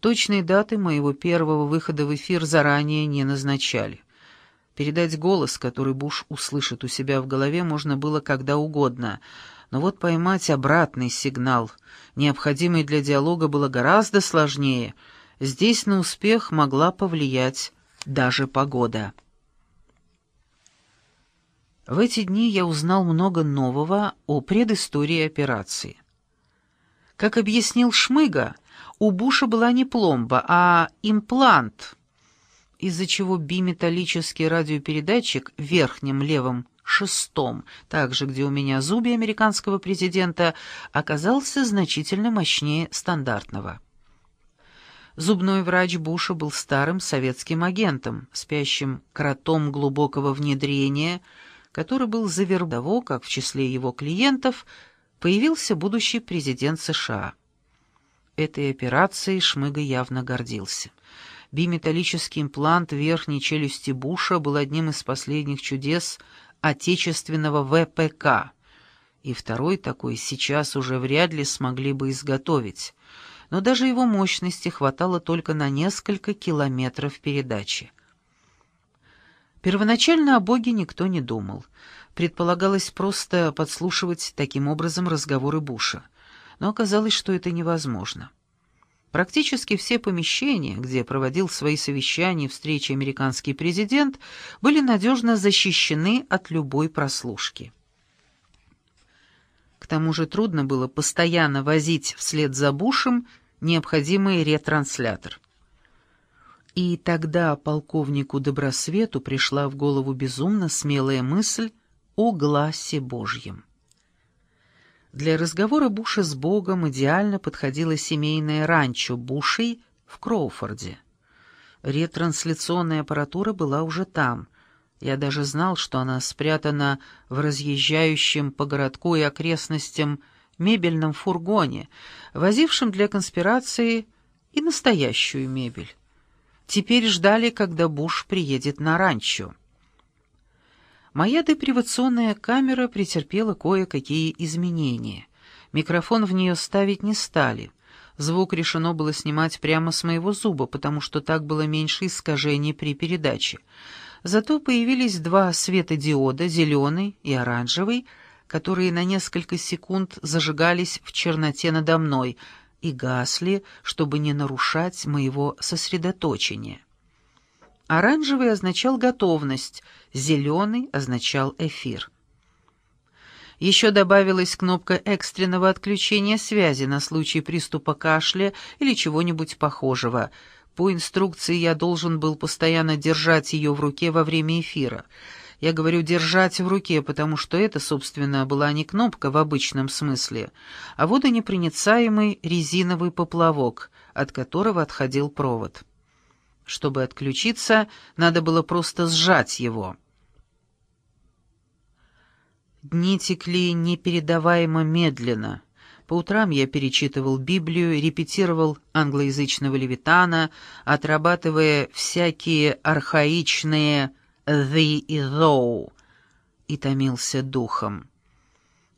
Точной даты моего первого выхода в эфир заранее не назначали. Передать голос, который Буш услышит у себя в голове, можно было когда угодно, но вот поймать обратный сигнал, необходимый для диалога, было гораздо сложнее. Здесь на успех могла повлиять даже погода. В эти дни я узнал много нового о предыстории операции. Как объяснил Шмыга, у Буша была не пломба, а имплант, из-за чего биметаллический радиопередатчик в верхнем левом шестом, также где у меня зубья американского президента, оказался значительно мощнее стандартного. Зубной врач Буша был старым советским агентом, спящим кротом глубокого внедрения, который был завербован как в числе его клиентов появился будущий президент США. Этой операцией Шмыга явно гордился. Биметаллический имплант верхней челюсти Буша был одним из последних чудес отечественного ВПК, и второй такой сейчас уже вряд ли смогли бы изготовить, но даже его мощности хватало только на несколько километров передачи. Первоначально о Боге никто не думал. Предполагалось просто подслушивать таким образом разговоры Буша. Но оказалось, что это невозможно. Практически все помещения, где проводил свои совещания и встречи американский президент, были надежно защищены от любой прослушки. К тому же трудно было постоянно возить вслед за Бушем необходимый ретранслятор. И тогда полковнику Добросвету пришла в голову безумно смелая мысль о гласе Божьем. Для разговора Буша с Богом идеально подходило семейное ранчо Бушей в Кроуфорде. Ретрансляционная аппаратура была уже там. Я даже знал, что она спрятана в разъезжающем по городку и окрестностям мебельном фургоне, возившем для конспирации и настоящую мебель. Теперь ждали, когда Буш приедет на ранчо. Моя депривационная камера претерпела кое-какие изменения. Микрофон в нее ставить не стали. Звук решено было снимать прямо с моего зуба, потому что так было меньше искажений при передаче. Зато появились два светодиода, зеленый и оранжевый, которые на несколько секунд зажигались в черноте надо мной и гасли, чтобы не нарушать моего сосредоточения. Оранжевый означал готовность, зеленый означал эфир. Еще добавилась кнопка экстренного отключения связи на случай приступа кашля или чего-нибудь похожего. По инструкции я должен был постоянно держать ее в руке во время эфира. Я говорю «держать в руке», потому что это, собственно, была не кнопка в обычном смысле, а водонепроницаемый резиновый поплавок, от которого отходил провод. Чтобы отключиться, надо было просто сжать его. Дни текли непередаваемо медленно. По утрам я перечитывал Библию, репетировал англоязычного левитана, отрабатывая всякие архаичные «the» и «though», и томился духом.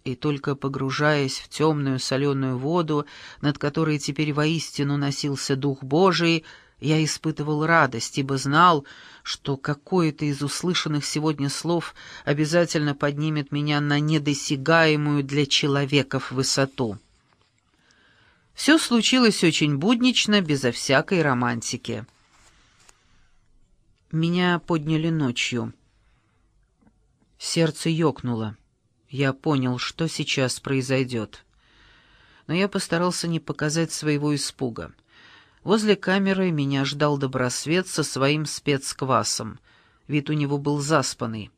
И только погружаясь в темную соленую воду, над которой теперь воистину носился Дух Божий, я испытывал радость, ибо знал, что какое-то из услышанных сегодня слов обязательно поднимет меня на недосягаемую для человеков высоту. Все случилось очень буднично, безо всякой романтики. Меня подняли ночью. Сердце ёкнуло. Я понял, что сейчас произойдет. Но я постарался не показать своего испуга. Возле камеры меня ждал добросвет со своим спецквасом. Вид у него был заспанный.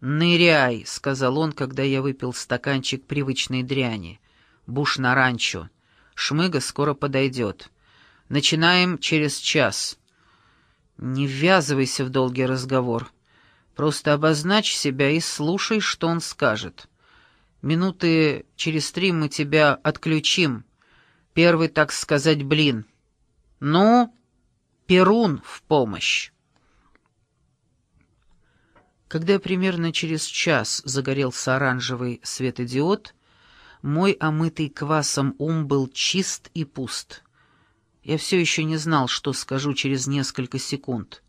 «Ныряй», — сказал он, когда я выпил стаканчик привычной дряни. «Буш на ранчо. Шмыга скоро подойдет. Начинаем через час». «Не ввязывайся в долгий разговор. Просто обозначь себя и слушай, что он скажет. Минуты через три мы тебя отключим. Первый, так сказать, блин». «Ну, Перун в помощь!» Когда примерно через час загорелся оранжевый светодиод, мой омытый квасом ум был чист и пуст. Я все еще не знал, что скажу через несколько секунд.